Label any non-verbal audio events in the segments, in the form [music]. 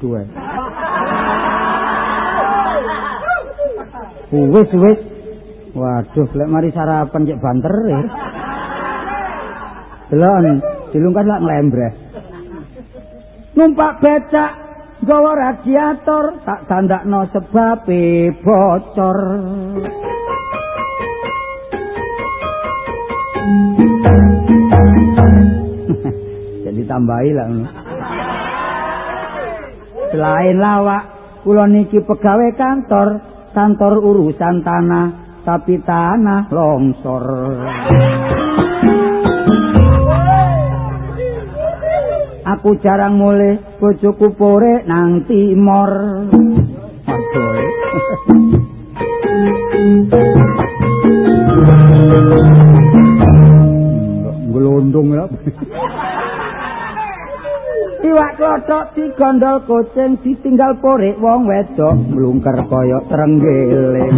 Ae wis wis. Waduh lek mari sarapan cek banter ya delon dilungkas lak nglembreh numpak becak gawa radiator tak tandakno sebab bocor. [laughs] Jadi tambahi lah. Selain lawak, kula niki pegawai kantor, kantor urusan tanah, tapi tanah longsor. Aku jarang mulai bojoku pore nang timor. Aduh. glondong ya. [laughs] Iwak klothok digondol kucing ditinggal porik wong wedok mlungker kaya trenggeling.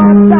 Lord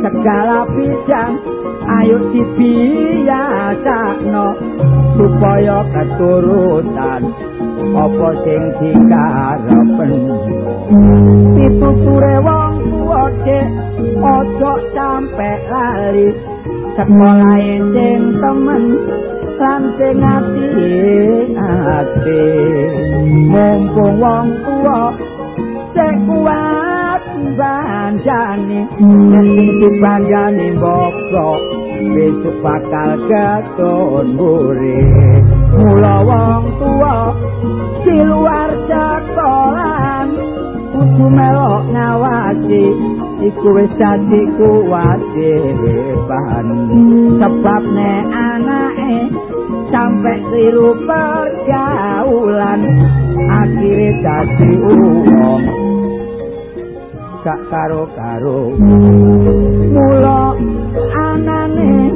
segala bidang ayo dibiasakno supaya keturutan apa sing dikarepen pituture wong tuwa cek ojo sampe lali. Sekolah sing temen lan sing ati ati. Mumpung wong tuwa sing kuat banjane yen dibanjane bokro besok bakal keton buri mula wong tuwa di luar sekolah kudu melok ngawasi iku wis dadi kewajiban sebab nek anake sampai kliru pergaulan akhirnya dadi uang gak karo-karo. Mula anane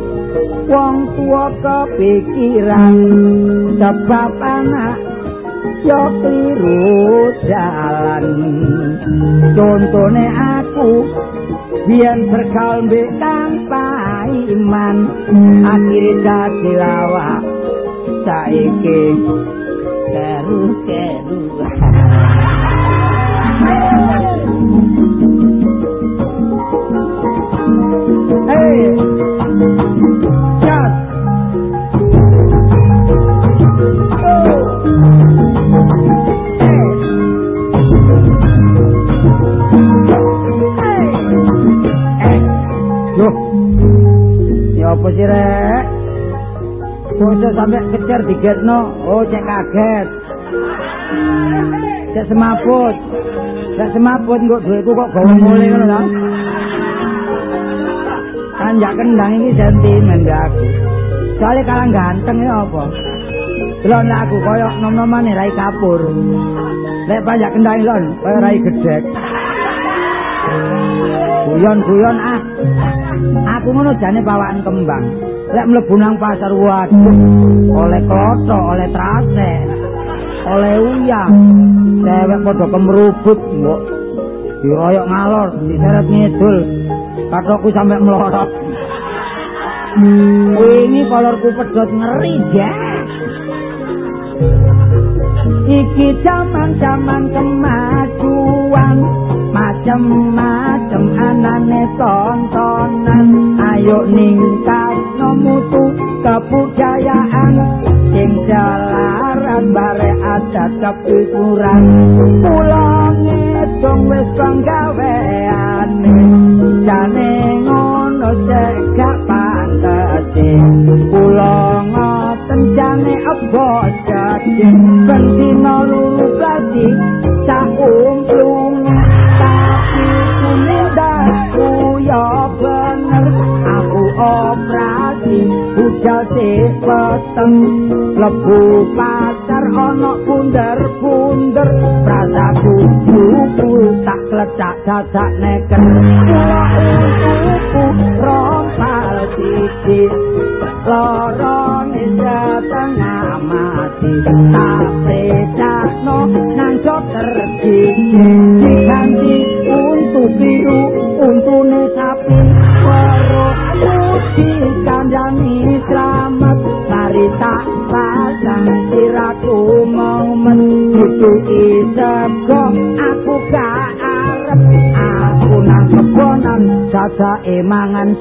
wong tuwa kepikiran sebab anak yo kliru jalan. Contone aku biyen bergaul mbek tanpa iman akhirnya dadi lawak. Saiki keru-keru [laughs] apa sih rek? Kok sampai kejar digetno? Oh, cek kaget. Cek semaput. Cek semaput kok duitku kok gawe mulai ngono ta? Kanjak kendang iki sentimen ya aku. Soale kalah ganteng ya apa? Delon aku koyo nom-nomane rai kapur. Lek panjak kendang lon koyo rai gedek. Guyon-guyon. Aku ngono jane bawaan kembang. Lek mlebu nang pasar waduh, oleh klothok, oleh trase, oleh uyah. Cewek padha kemrubut, mbok. Diroyok ngalor, diseret ngidul. Katokku sampe mlorot. Wingi kolorku pedhot ngeri, Jek. Iki jaman-jaman kemajuan, macem-macem anane tontonan. Ayo ningkat nomutu kebudayaan sing jalaran bare adat kepikiran. Kula ngedong wis penggaweane, jane klecak dadak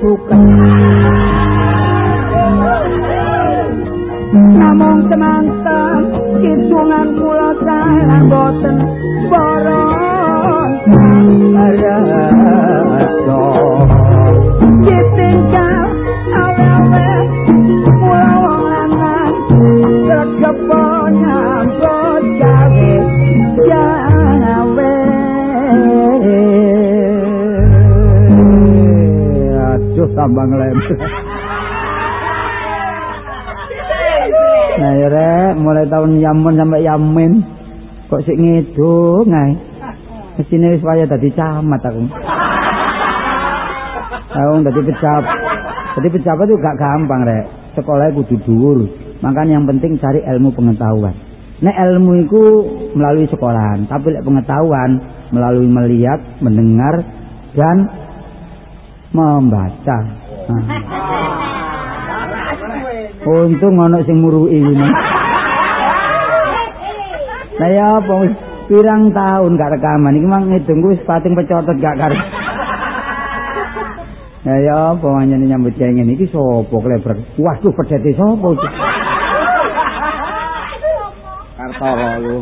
ทุกข Yamun sampai Yamin kok sik ngedung ae. Mesine wis waya dadi camat aku. [laughs] Aku dadi pejabat. Dadi pejabat itu gak gampang rek. Sekolahnya kudu dhuwur. Makanya yang penting cari ilmu pengetahuan. Nek ilmu itu melalui sekolahan, tapi lek pengetahuan melalui melihat, mendengar dan membaca. Nah. [laughs] Untung ana sing muruki ngene. Lah ya apa wis pirang tahun gak rekaman iki mang ngedungku wis pating pecotot gak karo. Ya ya apa manjane nyambut gawe iki sapa kleber? Waduh pedete sapa iki? Kartoro lu.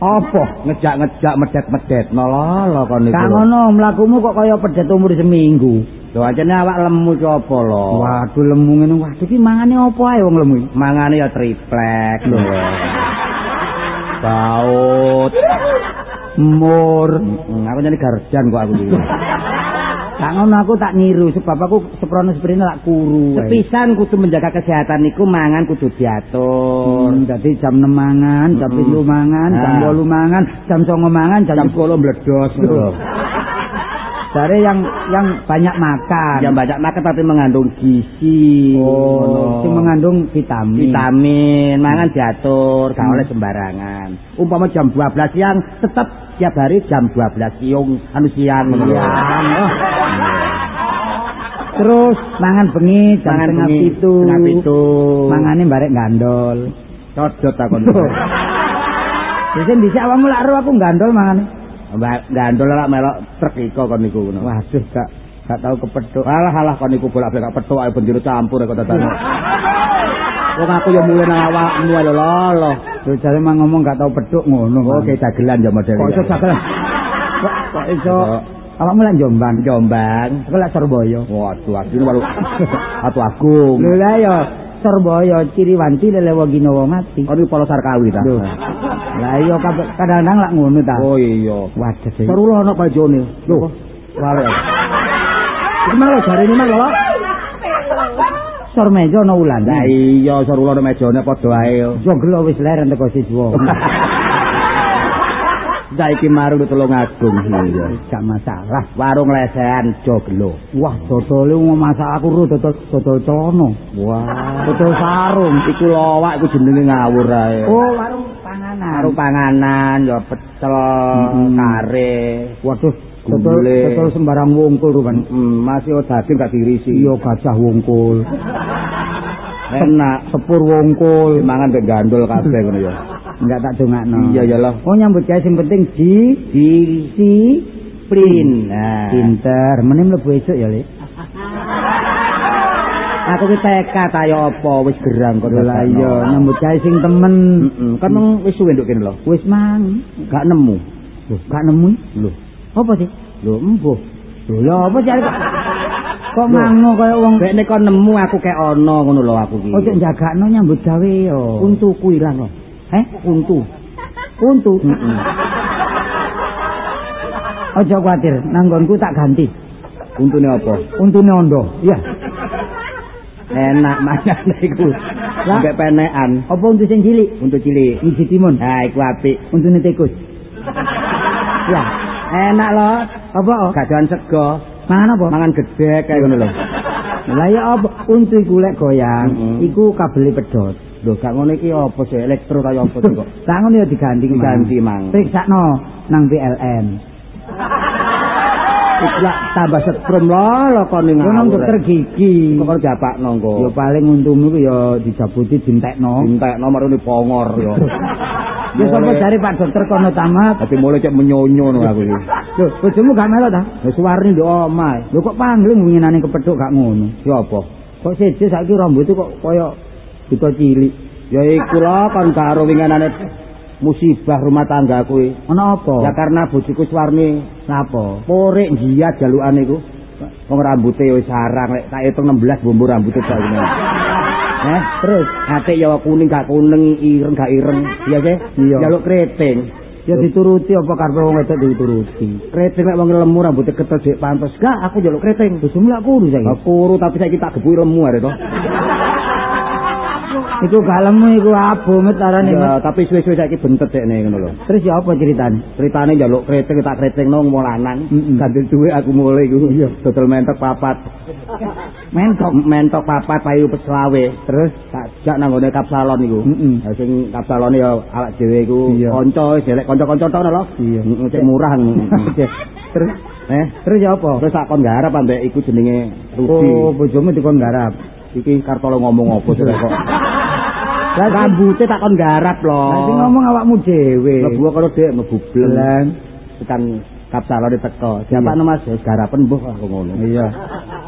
Apa? Ngejak-ngejak medet-medet nololo kon niku. Kak ngono mlakumu kok kaya pedet umur seminggu. Lho ajene awak lemu apa lho? Waduh lemu ngene waduh iki mangane apa ae wong lemu? Mangane ya triplek lho. Baut. Mur. Aku jadi garjan kok aku iki. Kak ngono aku tak niru sebab aku seprono sprene lak kuru. ae. Sepisan kudu menjaga kesehatan niku mangan kudu diatur. Hmm, dadi jam 6 mangan, jam Mm-mm. 7 mangan, jam Ah. 8 mangan, jam 9 mangan, jam, Jam 10 meledos. Jare yang yang banyak makan. Yang banyak makan tapi mengandung gizi. Oh, sing mengandung vitamin. vitamin, mangan diatur, gak oleh sembarangan. Umpama jam 12 siang tetap tiap hari jam 12 siang, anu siang ngono. Siang, oh. Terus mangan bengi jam Mangan setengah bengi, pitu. setengah pitu. Mangane barek gandol. Codot takon. Dhisik awakmu lak ro aku gandol mangane. Mbak gandol lah melok truk iko kon niku ngono. Waduh gak gak tau kepethuk. Alah alah kon niku bolak-balik petuk ae bendiro campur kok dadan. Wong aku ya mulai nang awakmu ae lho lho. Lho jare mang ngomong gak tau pedhuk ngono. Oke dagelan ya model. Kok iso dagelan? Kok iso awakmu lan Jombang. Jombang. Aku lak Surabaya. Waduh, aku ini baru [laughs] Atu Agung. Lho lah ya Surabaya Ciriwanti lele Waginawa mati. Oh, ini Polo Sarkawi ta? Lho. Lah iya kadang-kadang lak ngono ta. Oh iya. Waduh. sih. Seru lo anak pajone. Lho, lare. Iki mang lo jare ini mang lo. Sor meja ana ulan. Lah iya, seru lo anak mejone padha ae. Joglo wis leren teko siswa. [laughs] Saiki marung tulung agung iya. Gak masalah. Warung lesehan joglo. Wah, dodole masak aku ro dodol dodol celana. Wah. Dodol sarung. Iku lowak iku jenenge ngawur ae. Oh, warung panganan. Warung panganan ya pecel, Mm-mm. kare. Waduh, Betul, betul sembarang wungkul rupan. Hmm, masih oh daging gak dirisi. Iya gajah wungkul. Enak. Sepur wungkul. Mangan mbek gandul kabeh ngono ya. Enggak tak dongakno. Iya ya loh. Oh nyambut gawe sing penting di Disiplin. Nah. pinter. Meneh mlebu esuk ya, Lek. Aku ki tekad ayo apa wis gerang kok Lah iya nyambut gawe sing temen. Heeh, kan mung wis suwe nduk kene lho. Wis mang. Gak nemu. Loh, gak nemu. Lho, Apa sih? lho embuh. Lho, ya apa cari kok? Kok Loh. mango kaya wong Bekne kok nemu aku kek ana ngono lho aku ki. Ojo njagakno nyambut gawe yo. untuku ilang lho. Eh, Untu. untu. Heeh. Ojo kuwatir, nanggonku tak ganti. Untune apa? Untune ondo. Iya. Enak [laughs] mangan iku. Mbek penekan. Apa untu sing cilik? Untuk cilik. Wiji timun. Nah, iku apik. Untune tikus. Ya, Enak lho. apa? oh? Gak doan sego. Mangan apa? Mangan gedhe kayak ngono lho. Lah ya apa? Untu iku lek goyang, iku kabeli pedhot. Lho, gak ngono iki apa sih elektro kaya apa kok? Tak ngono ya diganti Diganti, Mang. Periksakno nang PLN. Lak tambah setrum lho lho kon ning. Yo nang dokter gigi. Kok karo japakno engko. Yo paling untumu ku ya dijabuti dintekno. Entek nomor ini pongor yo. Ya [laughs] sapa jare Pak Dokter kono tamat. Tapi mulai cek menyonyo no aku iki. Lho, bojomu gak melok ta? Wis warni nduk omae. Lho kok pangling winginane kepethuk gak ngono. Ya apa? Kok siji saiki rambutku kok kaya buta cilik. Ya iku lho kon karo winginane musibah rumah tangga kuwi. Ana apa? Ya karena bojoku warni Napa? porek giat jalukane iku. Wong rambuté wis sarang lek tak hitung 16 bumbu sak ngene. [laughs] Eh, terus ate ya kuning gak kuning, ireng gak ireng. Iya sih? Jaluk keriting. Ya dituruti apa karepe wong wedok dituruti. Keriting lek wong lemu rambutnya ketel dik pantes. Gak, aku jaluk keriting. Bojomu lak kuru saiki. Aku kuru tapi saiki tak gebuki lemu are to. [laughs] Iku gak lemu iku abu met arane. Ya, tapi suwe-suwe saiki bentet dekne ngono lho. Terus ya apa ceritane? Ceritane njaluk keriting tak keriting nang wong lanang. Ganti duwe aku mulai iku. Iya, dodol mentok papat. [laughs] Mentok. mentok papat payu peselawe. Terus Tak jak nang ngone kapsalon iku. Heeh. Ha sing kapsalone ya awak dhewe iku kanca wis elek kanca-kanca tok lho. Iya. Cek murah. [laughs] Terus Eh, terus ya apa? terus tak kon garap ambek iku jenenge Rudi. Oh, bojomu dikon garap. Iki kartolo ngomong apa sih kok. [laughs] Lah Rambute tak kon garap lho. Lah sing ngomong awakmu dhewe. mlebu karo dhek mlebu bleng. Bleng. Tekan kapsalone teko. Siapa Mas wis garapen mbuh aku ngono. Iya.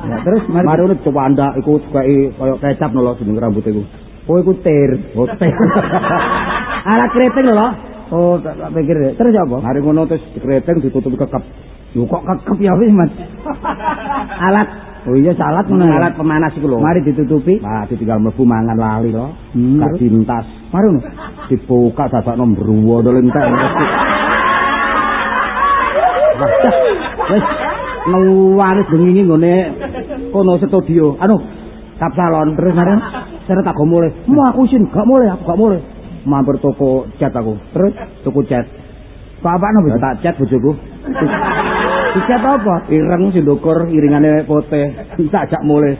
Ya, terus mari Mari ngono coba anda iku kaya kaya kecap lho jeneng rambut iku. Oh, iku tir. Hotel. [laughs] Ala keriting lho. Oh, tak, tak pikir. Terus apa? Mari ngono terus keriting ditutup kekep. Yo kok kekep ya wis, Mas. [laughs] Alat Oh iya salat ngono. ya? alat pemanas iku lho. Mari ditutupi. Nah, ditinggal mlebu mangan lali lho. Hmm, Gak terus? dintas. Mari ngono. Dibuka dadakno mbruwo to lentek. Wis nuwanis bengi ngene kono studio. Anu, kapsalon terus mari seret aku mulai. Mau aku sin, gak mulai, aku gak mulai. Mampir toko cat aku. Terus tuku cat. Apane, Ya Bos? tak cat bojoku. [laughs] Dicat apa? Ireng sindukur iringane putih. Tak ajak mulai.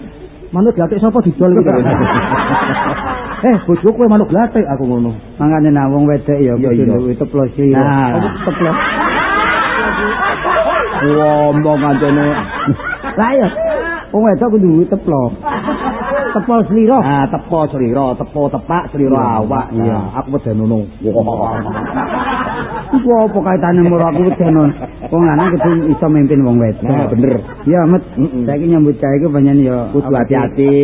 Manuk glatik sapa didol iki? [laughs] eh, bojoku kowe manuk glatik aku ngono. Mangane nah wong wedok ya kudu duwe teplosi ya. Nah. Apa teplos? Ngomong kancane. Lah ya. Wong wedok kudu duwe teplos. Tepol sliro. Ah, tepo slira, tepo tepak slira awak. iya. Aku ngono. Wah. Iku apa kaitane moro aku wedono. Wong lanang kudu iso mimpin wong wedok. Nah, bener. Ya, Met. Saiki nyambut gawe iki banyak ya Kudu hati-hati.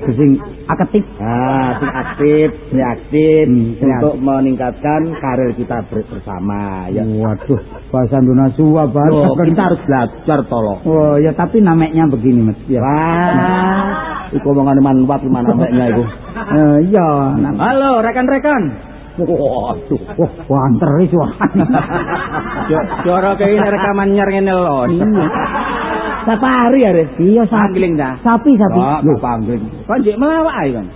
Kudu sing aktif. Ah, sing aktif, sing aktif Hmm, sing untuk meningkatkan karir kita ber- bersama ya. Waduh, bahasa Indonesia Loh, bahasa kita harus belajar tolong. Oh, ya tapi namanya begini, Mas. Ya. Wah, iku omongan manfaat mana nek iku. Eh, iya, Halo rekan-rekan. Waduh, Wah, banter wis wah. Suara kayak ini rekaman nyar ngene lho. Safari ya, Re. Iya, sapi. Sapi, sapi. Oh, Loh, panggiling. Kan jek melawak ae kan.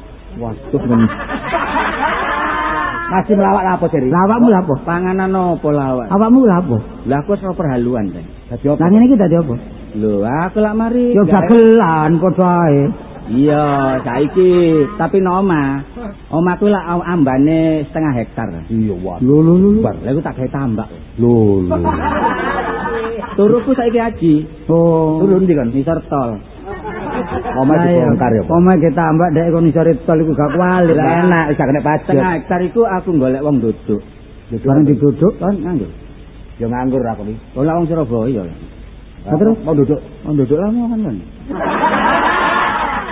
Waduh, men. Masih melawak apa jadi? Lawakmu apa? Panganan apa lawak? Awakmu apa? Lah aku ora perhaluan. Dadi apa? Lah ngene iki dadi apa? Lho, aku lak mari. Dagelan padha ae. Iya, saiki tapi no omah. Omahku lak am- ambane setengah hektar. Iya, wah. Lho lho lho. Bar, lha tak gawe tambak. Lho lho. Turuku saiki haji. Oh. Turun ndi kan? Ngisor tol. Omah dibongkar ya. Omah kita tambah dek kon iso tol iku gak kuali. Lah enak wis gak kena pajak. Setengah hektar iku aku golek wong duduk. Bareng diduduk kan nganggur. Ya nganggur aku iki. Ora wong Surabaya. Lah terus mau duduk, mau duduk lah mau kan kan. [laughs]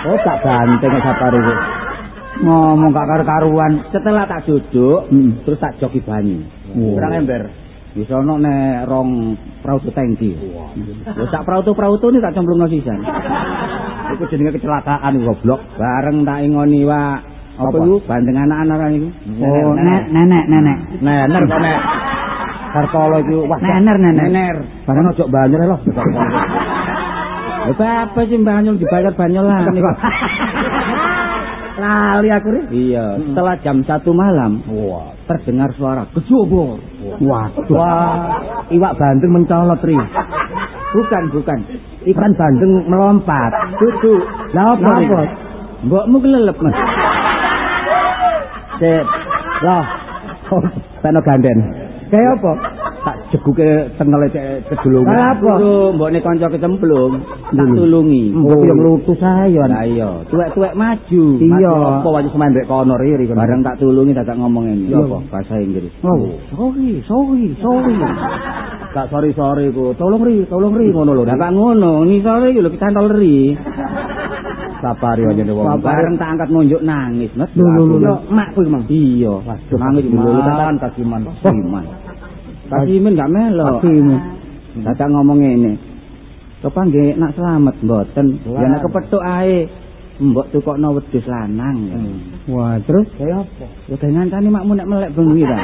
Oh tak banteng sapare iki. Ngomong gak karo-karuan. Setelah tak duduk, Hmm. terus tak joki banyu. Oh. Kurang ember. Wis ana nek rong prautu tangki. Wis tak prautu-prautu ni tak cemplungno sisan. Iku jenenge kecelakaan goblok. Bareng tak ingoni wa apa iku bandeng anak-anak iku. Oh, nek nenek nenek. Nener kok nek Kartolo iku wah Nener, nener. Nener. Bareng ojo banyu lho. [laughs] Apa apa sih banyu dibayar banyu lah. [laughs] Lali aku ri. Iya, setelah jam satu malam, wah, terdengar suara kejobor. Waduh. Wah, iwak bandeng mencolot ri. Bukan, bukan. Ikan bandeng melompat. Dudu. Lah apa? Mbokmu kelelep, Mas. [laughs] Sip. Loh. Oh, Peno ganden. Kayak apa? Tak jeguke tengele cek kedulungan. Lah apa? Mbokne kanca kecemplung, tak Dulu. tulungi. Mbok yang lutus ayo. Lah iya, tuwek-tuwek maju. Iya. Apa wae semendek kono riri. Bareng tak tulungi tak ngomong ini. Iya. Apa bahasa Inggris? Oh, sorry, sorry, sorry. Tak sorry-sorry ku. Tolong ri, tolong ri ngono lho. Lah kok ngono, ni sorry lho kita tol ri. Sapari aja wong. Sapari. Bareng tak angkat nunjuk nangis. Lho, lho, lho. makku iki, Mang. Iya, waduh nangis dulu katakan kasiman. Kasiman. Kasiman gak melo. Kakimu. Dadak ngomong ngene. Kepanggih nak selamat mboten. Ya nek kepethuk ae. Mbok tukokno wedhus lanang. ya. Wah, terus Kaya apa? Ya dengan tani makmu nek melek bengi ta.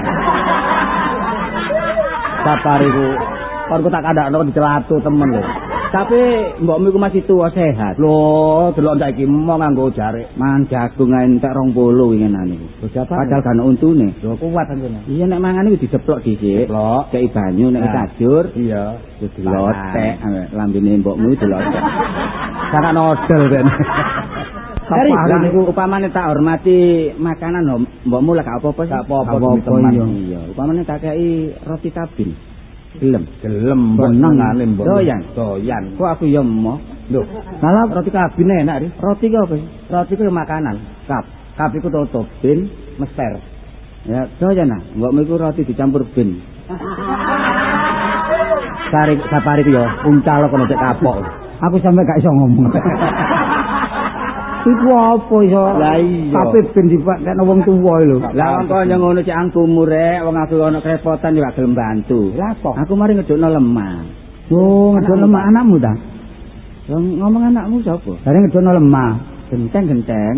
Sapariku kon tak kandakno dicelatu temen lho. Tapi mbokmu iku masih tua sehat. Lho, delok saiki mau nganggo jarik. Man jagung ae entek 20 winginane. Padahal kan untune. Lho kuat anjene. Iya nek mangan iku diceplok dhisik. Ceplok, kei banyu nek kajur. Iya, wis dilotek lambene mbokmu dilotek. [laughs] Sangat nodel ben. Dari niku upamane tak hormati makanan mbokmu lah gak apa-apa sih. Gak apa-apa, apa, teman. iya. Upamane tak kei roti kabin. Gelem. Gelem Benengane mbok. Doyan. Doyan. Kok aku ya emoh. Lho, Malah roti kabin enak, Ri. Roti ki apa sih? Roti ki makanan. Kap. Kap iku tutup bin mester. Ya, doyan nah. Mbokmu iku roti dicampur bin. [laughs] Sari sapari ku ya uncal kono cek kapok. aku sampe gak iso ngomong. [laughs] Iku apa iso? Lah iya. Tapi ben dipakekno wong tuwa lho. Lah kaya ngono cek angkumu rek, wong aku ana kerepotan ya gelem bantu. Lah apa? Aku mari ngedukno lemah. Oh, ngedono lemah anakmu ta? Ngomong anakmu sapa? Dari ngedono lemah. Genteng-genteng.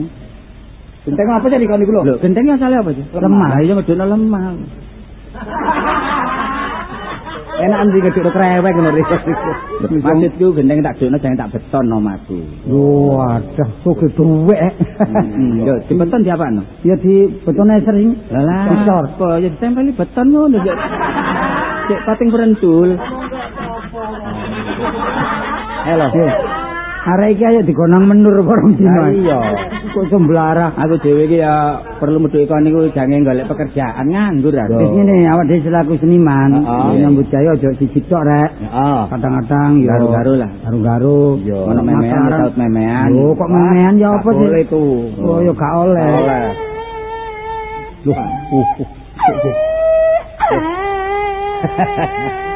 genteng apa jadi kon iku lho? Lho, gentengnya asale apa sih? Lemah. Lah iya ngedukno lemah. [laughs] Enak ndi ngeduk krewek ngono ri. Maksudku genteng tak dukno jangan tak beton omahku. Waduh, suge duwek. Hmm, Yo, di beton diapakno? Ya di betone sering. Lah. Besar. Apa ya ditempeli beton ngono cek. Cek pating berentul. Halo. Arek iki ayo digonang menur bareng dina. Lah iya. Kok semblara. Aku dhewe iki ya perlu medhuk ikon niku jange golek pekerjaan nganggur aku. Wis ngene awak dhewe selaku seniman, nyambut gawe aja siji tok rek. Heeh. Kadang-kadang yo Garu-garu lah. Garu-garu. Ono memean, saut memean. Yo, kok memean ya apa sih? Boleh tuh. Oh, yo gak oleh. Oleh. Loh, [laughs] uh.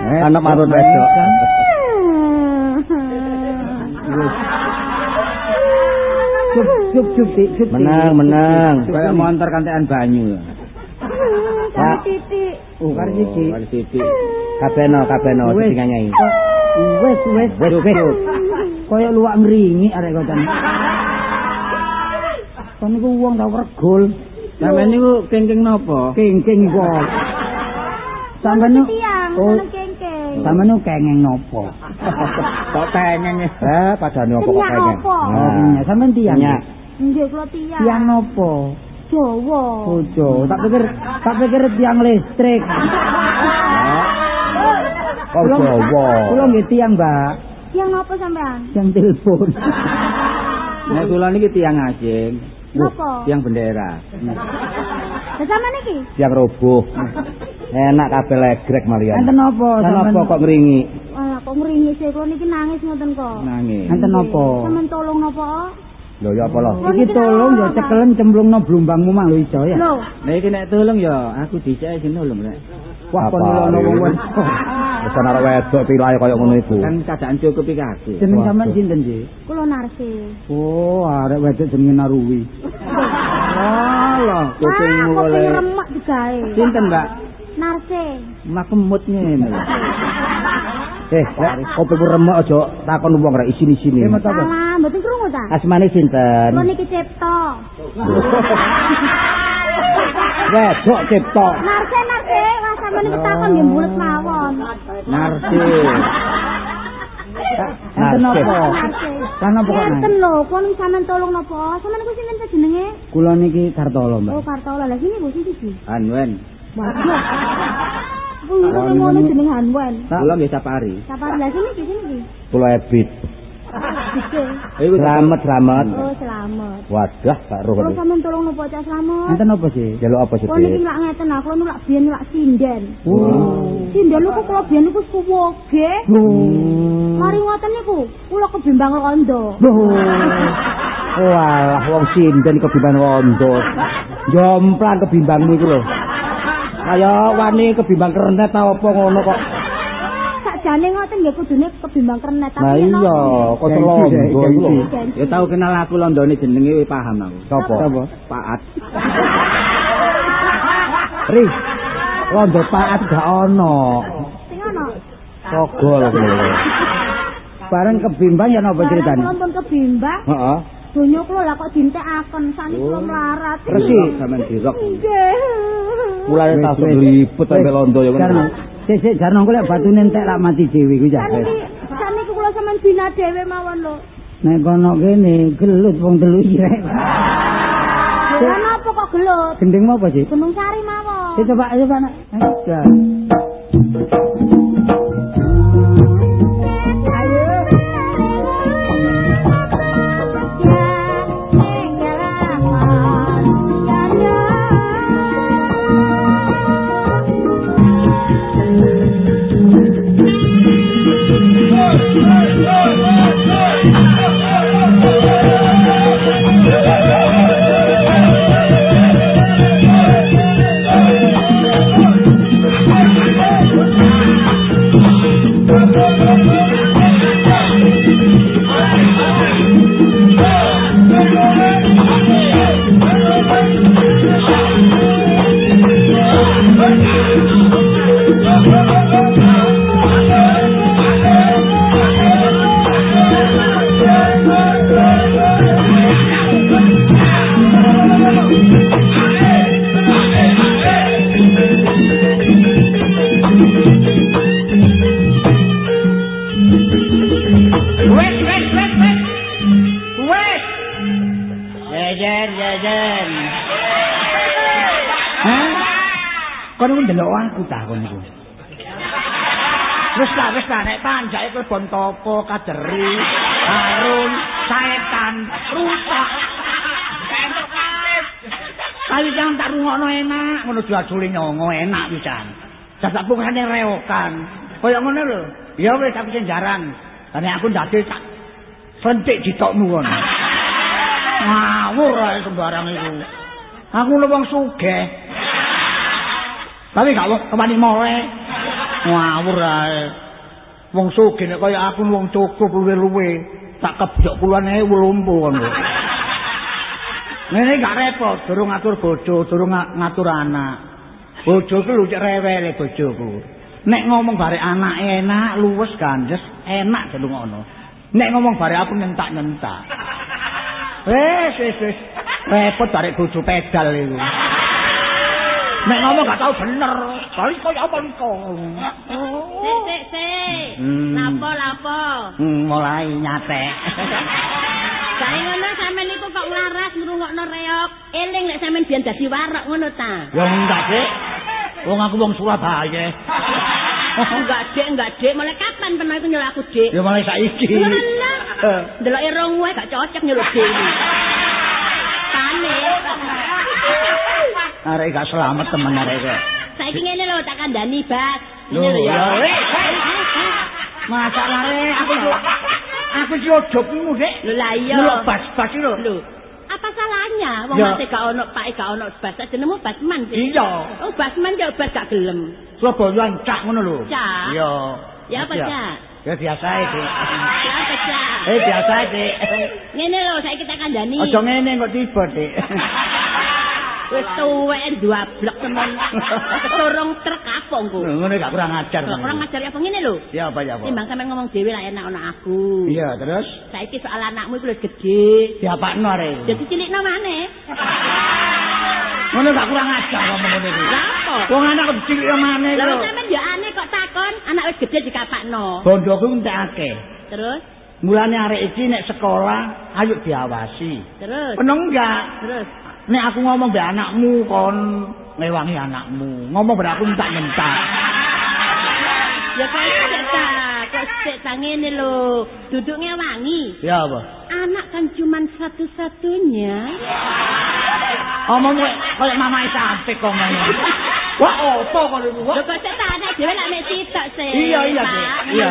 Eh, Anak marun wedok. Cup, Dik, cup. Dik. Menang, menang. Kayak Dik. montor kantean banyu. Kari titik. Oh, karo siji. Kali titik. Kabeno, kabeno nyai. Wes, wes. Wes, wes. Kaya luwak ngringi arek kocan. Kon niku wong tau regul. Sampeyan niku kengking napa? Kengking iku. Sampeyan niku Oh, oh. Sampeyan niku kengeng nopo? [laughs] Kok tengeng ya? Eh, padane apa kok Kenyak tengeng? apa? Oh, iya. sampeyan tiang. Nyak. Nggih kula tiang. Tiang nopo? Jawa. Ojo, tak pikir tak pikir tiang listrik. [laughs] Oh, Jawa. Kula nggih tiang, Mbak. Tiang apa sampean? Tiang telepon. [laughs] Nek kula niki tiang asing. Napa? Tiang bendera. Lah sampean iki? Yang roboh. Enak kabeh legrek malian. Enten napa sampean? apa kok ngringi? ngringis e kula niki nangis ngoten kok. Nangis. Enten napa? Sampeyan tolong napa? Lho ya apa lho? Iki tolong ya cekelen cemplungno blumbangmu mang lho iso ya. Lho, Nek iki nek tulung ya aku dicek sing nulung rek. Wah kon ngono wong Ri? Wis ana wedok pilae kaya ngono iku. Kan keadaan cukup iki aku. Jeneng sampean sinten, Ji? kula narsi. Oh, arek wedok jenenge Naruwi. Allah, Ah, kupingmu kok oleh remek digawe. Sinten, Mbak? Narsi. Makemut ngene lho. Eh, rek kopiku remek aja takon wong rek isin-isine. Apa? Salah, mboten krungu ta? Asmane sinten? Kula niki Cipto. [laughs] Wedok cipta. Narsi, narsi, wah sampeyan niki takon nggih bulet mawon. Narsi. Enten Narsis. apa? Kan kok Enten nang? lho, kula niki sampeyan tolong napa? Sampeyan niku sinten jenenge? Kula niki Kartolo, Mbak. Oh, Kartola. Lah sini Bu sini siji. Anwen. Waduh. Wong ngono jeneng Hanwen. Kula nggih sapari. Sabar lah sini sini di. Kula ebit. Iku Selamat, selamat. Oh, selamat. Wadah, gak roh. Kalau sampean tolong nopo cah selamat. Enten apa sih? Jaluk apa sih? Kok niki lak ngeten nah, kalau nulak biyen nulak sinden. Oh. Sinden niku kula biyen niku suwoge. Mari ngoten niku, kula kebimbang rondo. Walah, wong sinden kebimbang rondo. Jomplang kebimbangmu iku lho. Kaya wani kebimbang kernet ta apa ngono kok. Sakjane ngoten nggih kudune kebimbang krenet Lah tapi iya, kok Gengsi, londo iku lho. Gengsi. Ya tau kenal aku londone jenenge wis paham aku. Sopo? Sopo? Paat. Ri. Londo paat gak ono. Sing ono. Sogol. Bareng kebimbang ya napa ceritane? pun kebimbang, Heeh. Donya kula lah kok dintekaken sani kula melarat. Resi. Sampeyan dirok. Nggih. Mulane Wis, tak wis. lipet sampe londo ya ngono. Sik sik jarno kok lek batune entek lak mati dhewe ku ya. Saniki saniki kula sampean bina dhewe mawon lho. Nek kono kene gelut wong telu iki rek. Lah napa kok gelut? Gendeng apa sih? Gunung Sari mawon. Sik coba coba nak. Ndelok aku ta kon niku. Wes lah, wes lah, nek panjake klebon topo, kajeri, harun, saetan, rusak. Kali jangan tak rungokno enak, ngono jual-juli nyongo enak pisan. Dadak pungkane rewokan. Kaya ngono lho. Ya wis aku sing jarang. Karena aku ndadil tak sentik ditokmu ngono. Ngawur ae sembarang iku. Aku lho wong sugih. Tapi gak wong kemani. Ngawur ae. Wong sugih nek kaya aku wong cukup luwe-luwe. Tak kebjok puluhan ewu lumpuh ngono. Ngene gak repot, durung ngatur bojo, durung nga- ngatur anak. Bojoku lu cek rewele bojoku. Nek ngomong bare anake enak, luwes gandes, enak jadi ngono. Nek ngomong bare aku nyentak-nyentak. Wes, wes, wes. Repot bare bojo pedal iku. Nek ngomong gak tau bener, kali koyo apa engko. Sik sik sik. Hmm. Lapo lapo. Hmm, mulai nyatek. [laughs] Sae ngono sampean niku kok nglaras ngrungokno reok. Eling nek sampean biyen dadi warok ngono ta. Ya enggak, Dik. Wong aku wong Surabaya. Oh, [laughs] enggak dik, enggak dik. Mulai kapan pernah iku nyuruh aku dik? Ya mulai saiki. Ngono. Eh. Deloke rong wae gak cocok nyuruh dik. Panik. Arek gak selamat temen arek. Saiki ngene lho tak kandhani, Bas. Ngene lho ya, ya. weh, weh. Masalahnya aku yo aku yo jobmu, Dik. Lho lah iya. Lho bas-bas iki lho. Lho, apa salahnya? Wong Ya. ate gak ono pak gak ono bas, jenengmu basman sih. Iya. Oh, basman ya bas gak gelem. Surabaya cak ngono lho. Cak? Iya. Ya apa. Cak? Ya biasa Dik. Ya apa, Cak? Eh biasa Dik. Ngene lho, saiki kita kandhani. Aja ngene kok tiba, Dik. [laughs] Wis tuwek dua blok temen. Keturung truk kapung ku. Ngono gak kurang ajar. Kok kurang ngajar apa ngene lho. Ya apa ya apa? Timbang sampean ngomong dhewe lah enak ono aku. Iya, terus Saiki soal anakmu iku wis gedhe. diapakno arek. Jadi cilikno maneh. Ngono gak kurang ajar ngomong ngono iki. Lah apa? Wong anak kok cilik yo maneh Lah lho. sampean ya aneh kok takon anak wis gedhe dikapakno. Bondoku entek akeh. Terus, Mulane arek iki nek sekolah ayo diawasi. terus, Penuh enggak? terus. Nek aku ngomong be anakmu kon ngewangi anakmu. Ngomong ber aku entak-entak. Ya kok sik ta, kok sik ta ngene lho. Duduknya wangi. Ya apa? Anak kan cuman satu-satunya. Omong kowe koyo mama sampe kok ngomong. Wah, opo kok niku? Lho kok sik ta anak dhewe lak mek sitok sih. Iya, iya, Iya,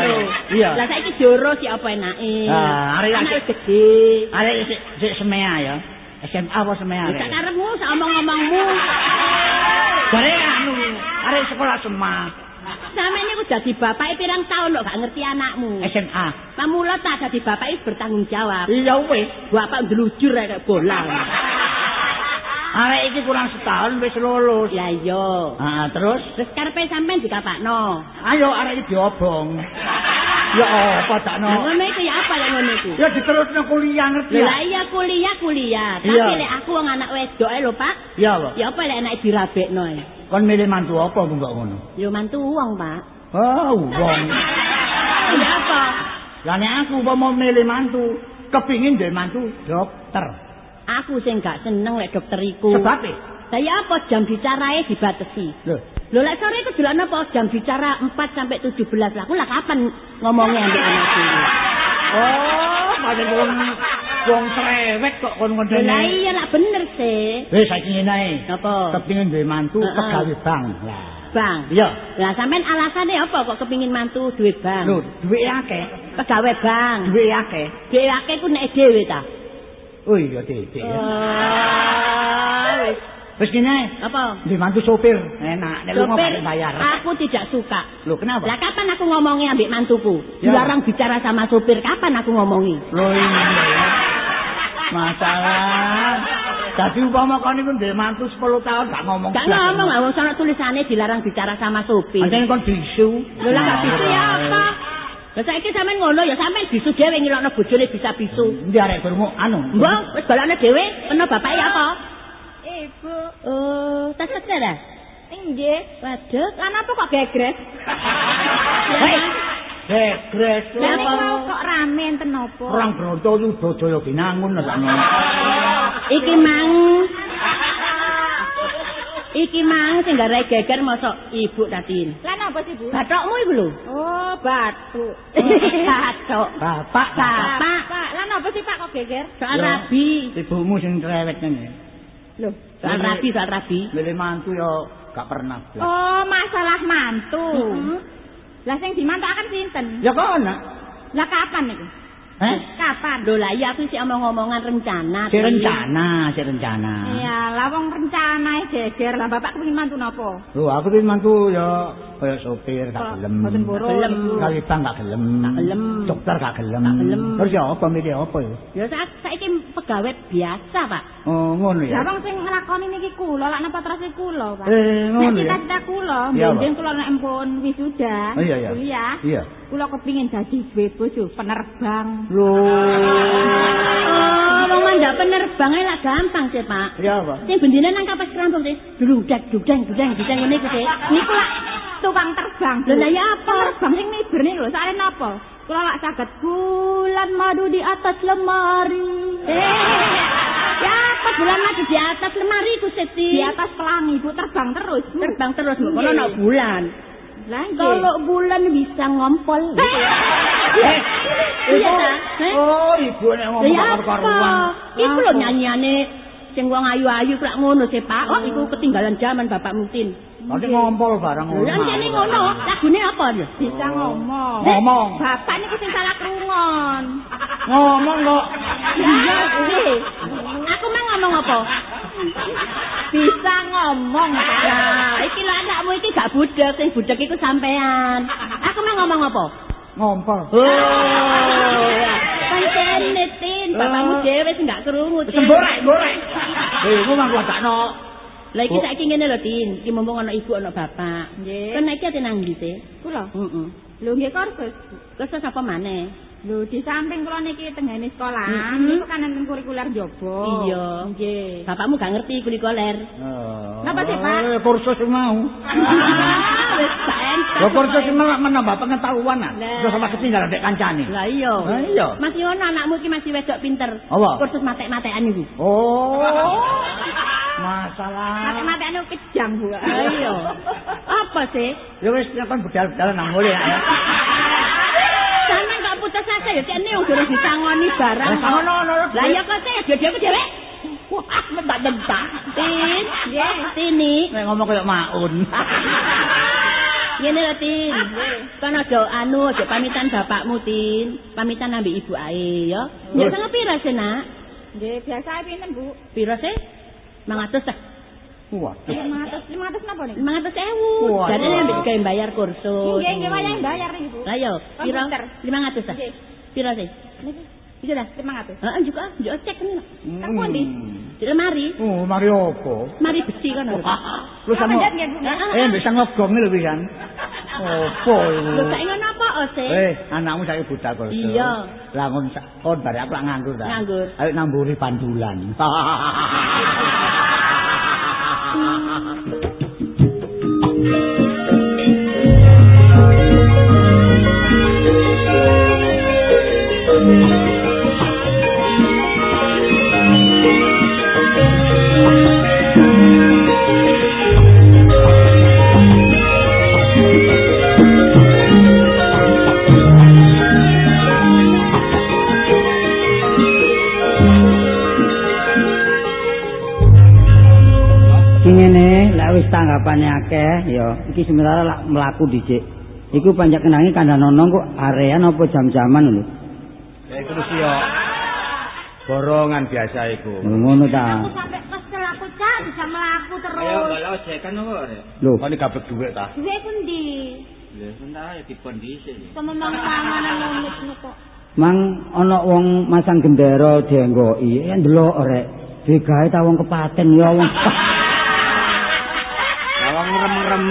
iya. Lah saiki joro si apa enake? Ah, arek wis gedhe. Arek sik sik semea ya. SMA apa semea Sak arek? karepmu omong-omongmu. Bare anu, arek sekolah sema. Sampeyan niku dadi bapak pirang tahun lho gak ngerti anakmu. SMA. Pamula tak dadi bapak iki bertanggung jawab. Iya wis. Bapak ndelujur kayak bola. [laughs] Arek iki kurang setahun wis lulus. Ya iya. Ah, terus Terus karepe sampean dikapakno. ayo arek iki diobong. [laughs] Ya apa tak no? ngono iku ya apa lek ngono iku? Ya diterusno kuliah ngerti ya? iya kuliah kuliah. Tapi lek aku wong anak wedok ae lho, Pak. Ya apa? Ya apa lek anak dirabekno ae? Kon milih mantu apa kok mbok ngono? Yo mantu wong, Pak. Oh, wong. Ya apa? Lah nek aku umpama milih mantu, kepingin dhewe mantu dokter. Aku sing gak seneng lek dokter iku. Sebab e? Saya apa jam bicarae dibatasi. Lho, Lho lek sore iku delokno apa jam bicara 4 sampai 17 lah. Aku lah kapan ngomongnya ambek anakku. Oh, pancen wong wong cerewet kok kon Lho ngene. lah iya lah bener sih. Wis saiki ngene. Apa? Kepingin duwe mantu Heeh. pegawe bank. Lah. Bang. Iya. Lah sampean alasannya apa kok kepingin mantu duit bang? Lho, duwe akeh. Pegawe bang. Duwe akeh. Dhewe akeh ku nek dhewe ta. Oh iya. Dik. Oh, wis. Wis kene. Apa? Duwe mantu sopir. Enak, nek lu ngomong bayar. aku tidak suka. Lho, kenapa? Lah kapan aku ngomongnya ambek mantuku? Ya. Dilarang bicara sama sopir, kapan aku ngomongi? Lho iya. Masalah. Dadi umpama kon iku ndek mantu 10 tahun gak ngomong. Gak ngomong, wong sono tulisannya dilarang bicara sama sopir. Pancen kon bisu. Lho lah gak bisu ya apa? Lah saiki sampean ngono ya sampean bisu dhewe ngilokno bojone bisa bisu. Ndi arek bermu anu. Mbok wis balane dhewe, peno bapake apa? Ibu, Oh, tas seger ah? inggih. Waduh, Lah napa kok gegres? [laughs] Hei. Degres. Lah nek mau kok rame enten napa? Orang Bronto itu dodol binangun lah sakno. Iki mang Iki mang sing gara geger mosok ibu tatin. Lah napa sih, Bu? Bathokmu iku lho. Oh, batu. [laughs] Bathok. Bapak, Bapak. Pak, lah napa sih Pak kok geger? Soal rabi. Ibumu sing cerewet ngene. Lho, soal rabi, soal rabi. Milih mantu yo gak pernah. blas. Oh, masalah mantu. Mm-mm. Lah sing dimantuaken sinten? Ya kok ana. Lah kapan niku? Eh? Kapan? Lho lah iya aku sih omong-omongan rencana. Si rencana, si rencana. Iya, lah wong rencanae geger. Lah bapak kepengin mantu napa? Lho aku ki mantu yo kaya sopir gak gelem. boro Gelem. Kali bang gak gelem. Gak gelem. Dokter gak gelem. Gak gelem. Terus ya apa milih apa ya? Ya sa saiki pegawai biasa, Pak. Oh, ngono Lah ya. wong sing nglakoni niki kula, lak napa terus kula, Pak? Eh, Nek ngono ya. cita-cita kula, Iya, Pak. mbiyen kula nek empun wisuda, Oh, iya, iya. Iya. kula kepingin dadi duwe bojo penerbang. Lho. Oh, wong mandak penerbangan lah gampang sih, Pak. Ya apa? Sing bendina nang kapas kerampung sih. Dudek, dudeng, dudeng, dudeng ngene iku sih. Niku lak tukang terbang. Lho lah ya apa? Terbang sing miber niku lho, soalé napa? Kula lak saged bulan madu di atas lemari. Eh, ya apa bulan madu di atas lemari ku Siti? Di atas pelangi, Bu, terbang terus. Bu. terbang terus Iya. kono no bulan. Lah nggih. Kalau bulan bisa ngompol. [laughs] gitu ya. Iya ta? Eh? Oh, ibu nek ngomong ya karo karuan. Iku lho nyanyiane sing wong ayu-ayu kok ngono sih Pak. Oh, iku ketinggalan zaman Bapak Mutin. Nanti ngompol barang ngono. Lah jane ngono, lagune apa lho? Bisa ngomong. Ngomong. Bapak niku sing salah krungon. Ngomong kok. Iya, iya. Aku mah ngomong apa? Bisa ngomong. Nah, iki lho anakmu iki gak budek, sing budek iku sampean. Aku mah ngomong apa? Ngompol. Oh, pancene tin, bapakmu dhewe sing gak krungu. Semborek, gorek. [laughs] Eh, ngomong gua sakno. Lah iki saiki ngene lho, Tin. Iki mumpung ana ibu ana bapak. Nggih. Kan iki ate nang ndi sih? Kula. Heeh. Lho nggih kursus. Terus apa maneh? Lho di samping kula niki tenggene sekolah, niku kan enten kurikuler jaba. Iya. Nggih. Bapakmu gak ngerti kulikoler. Oh. Napa sih, Pak? Eh, kursus mau. Ah, [laughs] Wis gak entek. Lo kursus mau menambah pengetahuan ah. Terus sama ketinggalan dek kancane. Lah iya. Lah iya. Masih ono anakmu iki masih wedok pinter. Apa? Kursus matek-matekan iku. Oh. [laughs] Masalah. Mate-matene kejam, Bu. Lah iya. [laughs] Apa sih? Ya wis nyapan budal-budal nang ya. Putus asa ya kene wong durung disangoni barang. Lah sangono ono. Lah ya kok sih dhewe dhewe. Wah, mentak-mentak. Tin, nggih, Tini. Nek ngomong kayak maun. [laughs] Ngene lho, Tin. Kan aja anu aja pamitan bapakmu, Tin. Pamitan ambek ibu ae ya. Ya Terus? sange pira sih, Nak? Nggih, biasa pinten, Bu? Pira sih? 500 ah. Waduh. 500 500 napa niku? 500 ewu. Wah. Jadi ambek gawe bayar kursus. Nggih, nggih wayang bayar niki, Bu. Lah yo, pira? Komputer. 500 ah. Nggih. Pira sih? Niki Iki dah. 500. Heeh, juga, juga cek ini. Kang pundi? Di lemari. Oh, mari opo? Mari besi kan. lho. Lu sama. Eh, bisa ngegong lho pisan. Opo Lho iku? gak ngono apa Ose? Eh, anakmu saiki buta kok. Iya. Lah ngon sak- kon bare aku lak nganggur ta. Nganggur. Ayo namburi pandulan. [laughs] tanggapane akeh ya iki sementara lak mlaku dhisik. Iku panjak kenangi kandhanono kok arean apa jam-jaman lho. Ya iku mesti yo borongan biasa iku. Lho, Ngono ta. Aku sampai kesel aku cak bisa melaku terus. bala ojekan apa rek? Lho, Kok gablek dhuwit ta? Duwe pundi? Lha sebentar ya dipon dhisik. Sama mangan-manganan lumut kok. mang ana wong masang gendera dienggoki, ya ndelok rek. Digawe ta wong kepaten ya wong.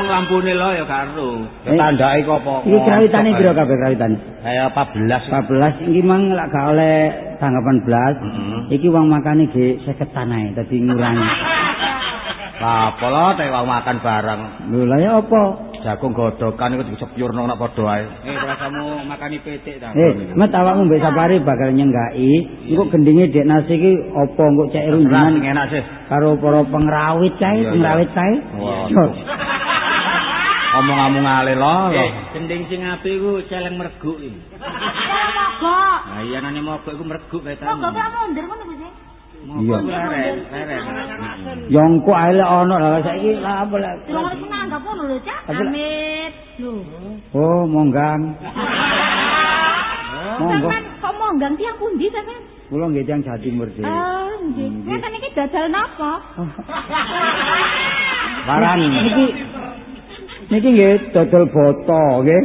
Remeng-remeng lampune lo ya karo. Tandake kok apa? Iki krawitane pira kabeh krawitane? Kaya 14. 14 iki mang lak gak oleh tanggapan blas. Heeh. Iki wong makane ge 50-an ae dadi ngurangi. [laughs] Lah apa lo tek wong makan bareng. Lho lah ya apa? Jagung godokan iku disepyurno nak padha ae. Eh rasamu makani petik ta. Eh, met awakmu mbek safari bakal nyenggaki. Engko gendinge dek nasi iki apa engko cek runjungan enak sih. karo para pengrawit kae, iya. pengrawit kae. Omong-omong ale lo. Eh, gending sing apik iku celeng merguk iki. Mogok. Nah, iya nane mogok iku merguk kae ta. Mogok ora mundur ngono Bu sih. Iya. Leren, leren. Yo engko ae lek ana lah saiki lah apa lek. Durung harus menanggap ngono lho, Cak. Lah- Amit. Lho. Oh, monggang. [laughs] Monggo. Sampeyan kok monggang tiang pundi sampeyan? Kula nggih tiyang Jatimur Dik. Ah, nggih. Nggih. Ngeten iki dadal napa? Waran. Niki niki nggih dodol boto nggih.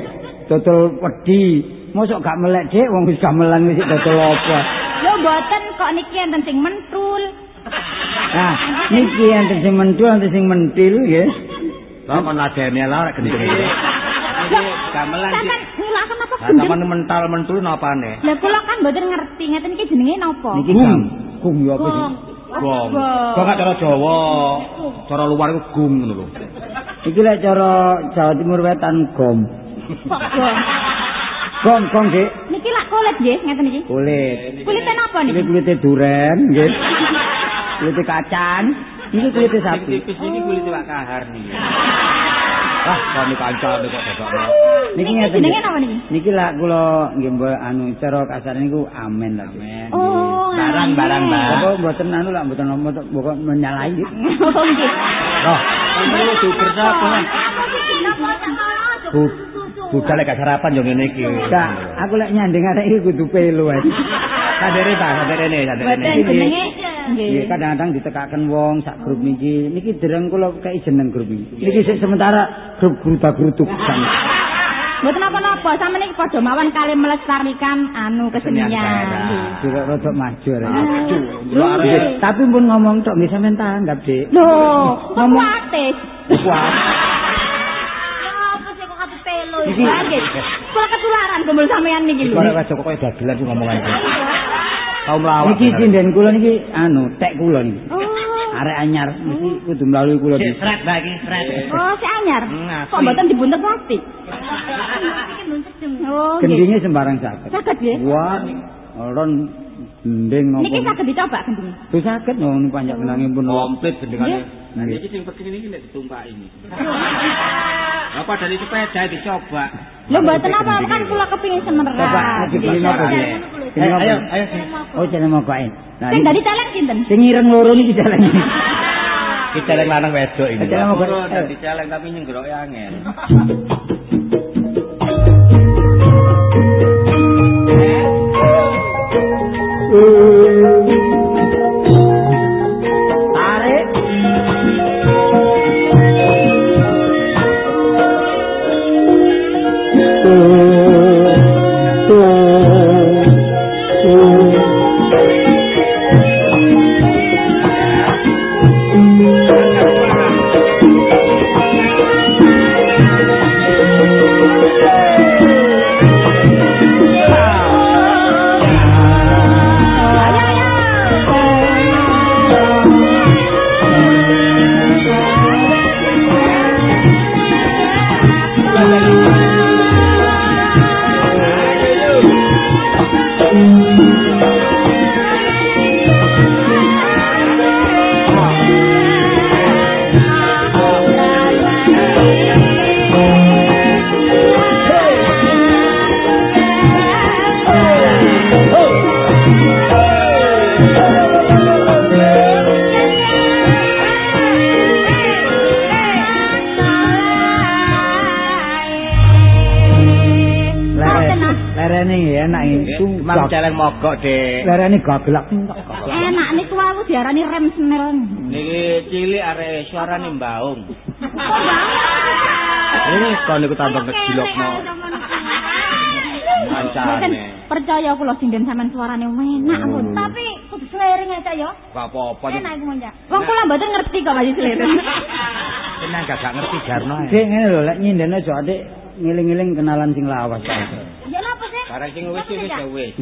Dodol wedi. Mosok gak melek Dik wong wis gamelan wis dodol apa. Lho mboten kok niki enten sing mentul. Nah, niki enten sing mentul enten sing mentil nggih. Lah kon ladene lah rek gendeng iki. Gamelan iki. Lah sampean mental mentul napane? Lah kula kan mboten ngerti ngeten iki jenenge napa? Niki gam. Gung ya apa sih? Gong. Kok gak cara Jawa, cara luar iku gung ngono lho. Iki lek cara Jawa Timur Wetan gom. Kok? Gom gom Dik. Niki lak kulit nggih ngeten iki. Kulit. Kulite napa Ini niki? kulite duren nggih. Kulite kacang. Iki kulite sapi. Tipis niki kulit wak kahar niki. Ah, kami kancane kok dadakno. Niki ngeten. jenenge Dik. napa niki? Niki lak kula nggih mbok anu cara kasar niku amen lah. Dik. Oh, Barang, barang, Mbak. Apa mboten anu lah mboten mboten menyalahi. Oh nggih. Loh, Perlu diuber sapa bu Budal lek gak sarapan yo ngene iki. Enggak, aku lek nyanding arek iki kudu pelu ae. Sadere ta, sadere ne, sadere ne. Nggih, kadang-kadang ditekaken wong sak grup niki. Niki dereng kula kei jeneng grup iki. Niki sik sementara grup gruta-grutuk pisan. Mboten apa-apa, sampeyan iki padha mawon kali melestarikan anu kesenian. Nggih. Juga rodok maju arek. Maju. Tapi pun ngomong tok nggih sampean tanggap, Dik. Lho, Ngomong- kok ati pelo iki? Kula ketularan kumpul sampeyan niki lho. Kok wis kok koyo dagelan ku ngomongan iki. Kaum lawak. Niki sinden kula niki anu, tek kula niki. Oh. Arek anyar mesti kudu melalui kula iki. sret Mbak iki, sret. Oh, si anyar. Hmm. Kok mboten dibuntet plastik? [laughs] Oh. Gendinge sembarang saged. Saged nggih. Wah, ron gending napa. Niki saged dicoba gending. Tuh saged no niku panjang kenange pun. Komplit gendengane. Nah, iki sing penting iki nek ditumpaki ini. [laughs] Apa dari sepeda dicoba. Lho mboten apa kan kula kepengin semerat. Coba dibeli napa? Ayo, Jeneng apa? ayo, ayo. Oh, jeneng mokoke. Nah, Sing dadi celeng sinten? sing ireng loro niki jalan. [laughs] Kita lek lanang wedok ini. Mokoke. Ora dadi celeng tapi nyenggeroke angel. Tarik. [laughs] Música celeng mogok, Dik. Lerene gagelak. Enak niku aku diarani rem snel. Niki cilik arek suarane mbaung. Ini kon iku tambah ngejilokno. Mboten Kancane. percaya kula sinden sampean suarane enak ampun. Tapi kudu slering aja ya. Gak apa-apa. Enak iku monjak. Wong kula mboten ngerti kok masih slering. [laughs] Tenang gak gak ngerti jarno. Sik ngene lho, lek nyindene aja ngiling-ngiling kenalan sing lawas. Ya napa sih? Barang sing wis wis ya wis.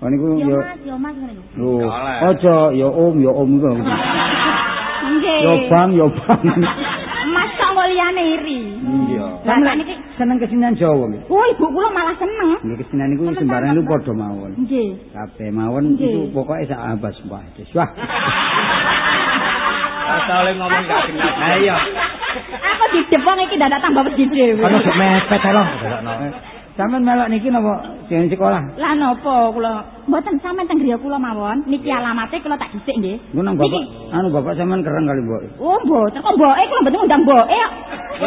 Oh niku Ya yo Mas, ya Mas ngene lho. Aja ya Om, ya Om iku. Nggih. Ya Bang, ya Bang. Mas kok kok liyane iri. Iya. Lah niki seneng kesenian Jawa nggih. Oh, ibu kula malah seneng. Nggih kesenian niku sembarang niku padha mawon. Nggih. Kabeh mawon iku pokoke sak abas wah. Wah. Asale ngomong gak kenal. Ayo. Aku didepong iki dadak tambah wedi dhewe. Kono sik mepet ae lho. Sampeyan melok niki napa jeneng sekolah? Lah napa kula mboten sampean teng griya kula mawon. Niki alamate kula tak dhisik nggih. Nang bapak, anu bapak sampean keren kali, Mbok. Oh, mboten kok mboke kula mboten ngundang mboke kok.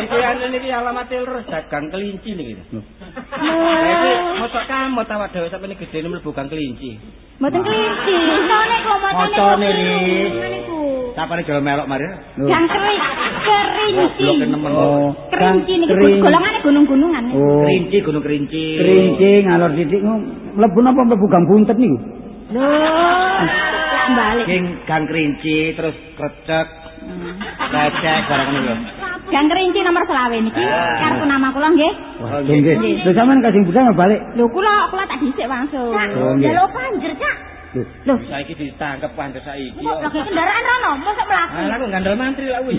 Iki anu niki alamat terus dagang kelinci niki. Iki mosok kamu tawa dhewe sampe gedene mlebu gang kelinci. Mboten kelinci. Sone kula. Macane, Ris. Niku. Sapane jalo melok mari. Yang keri kerinci. Goblok nemen. Oh, Kerinci niki golongane gunung-gunungan. Oh. Kerinci gunung kerinci. Kerinci ngalor titik mlebu napa mlebu gang buntet niku? Lho. Lah balik. King gang kerinci terus krecek. Lecek barang ngono lho. Gang kerinci nomor selawe niki. Kartu nama kula nggih. Wah, nggih. Lho sampean kasing budal balik. Lho kula kula tak dhisik langsung. Oh, nggih. Jaluk panjer, Cak. Lho, Saiki ditangkep pantes saiki. kok lagi kendaraan rono, mosok mlaku. Ah, aku ngandel mantri lah wis.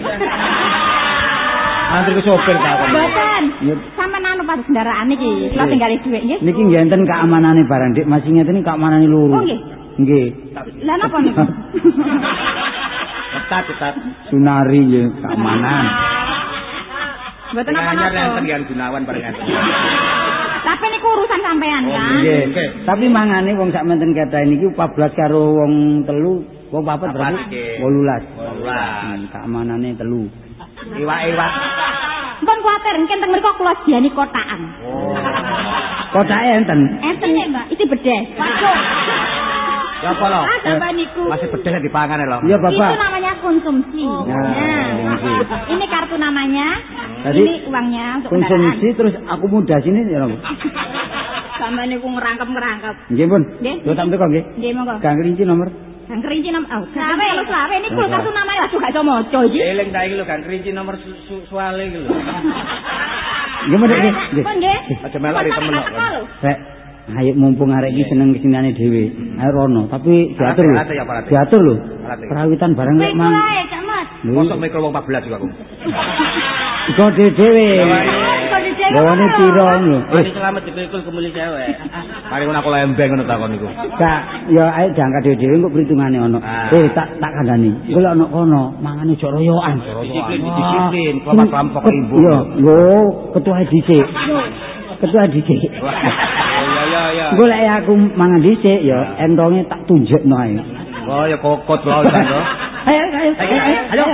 Antri ke sopir ta kon. Mboten. Iya. Sampeyan anu pas kendaraan iki, kula tinggal dhuwit nggih. niki nggih enten keamanane barang Dik, masih ngeten iki keamanane loro. Oh, nggih. Nggih. Lah napa niku? Ketat ketat. Sunari nggih keamanan. Mboten Anyar apa-apa. enten Yan Gunawan bareng enten. Lah Tapi niku urusan sampean kan. Nggih. Tapi mangane wong sak menten kata niki 14 karo wong telu, wong papat berarti 18. 18. Hmm, Keamanane telu. Iwak-iwak. Mpun kuwatir engken teng mriku kula diani kotakan. Kotake enten. Enten nek Mbak, iki bedes. Waduh. Ya apa lo? Ah, niku. Masih bedes di pangan lo. Iya, Itu Bapak. namanya konsumsi. Nah, konsumsi. Ini kartu namanya. Tadi ini uangnya untuk Konsumsi terus akomodasi ini ya apa? [laughs] kendaraan. Sampean niku ngerangkep-ngerangkep. Nggih, Pun. Nggih. Lho tak mriko nggih. Nggih, monggo. Gang kelinci nomor. Kang kerinci nom. Oh, slawe kalau slawe niku kartu namanya aduh gak iso maca iki. Eling ta iki lho kan kerinci nomor su- su- suale iki lho. [laughs] Nggih, Mun. Nggih. Nggih. Pun nggih. Aja melok di temen kok. Rek, ayo mumpung arek iki seneng kesinane dhewe. Ayo rono, tapi diatur lho. Alate. Diatur lho. Perawitan bareng lek Wis mang. Mosok mikro wong 14 juga aku. [laughs] Iku dhewe. Bawane piro. Eh, Wis selamat dipikul kemuli cewek. Mari ngono aku lembeng ngono takon niku. Kak, ya ayo diangkat dhewe-dhewe kok perhitungane ono. Ah. Eh, tak tak kandhani. Iku lek ono kono, mangane jok royokan. Disiplin, disiplin, kelompok-kelompok Ket- ibu. Yo, yo, ketua dhisik. Ketua dhisik. Ya ya ya. Engko lek aku mangan dhisik ya entonge tak tunjukno ae. Oh ya kokot lho. Ayo, ayo, ayo,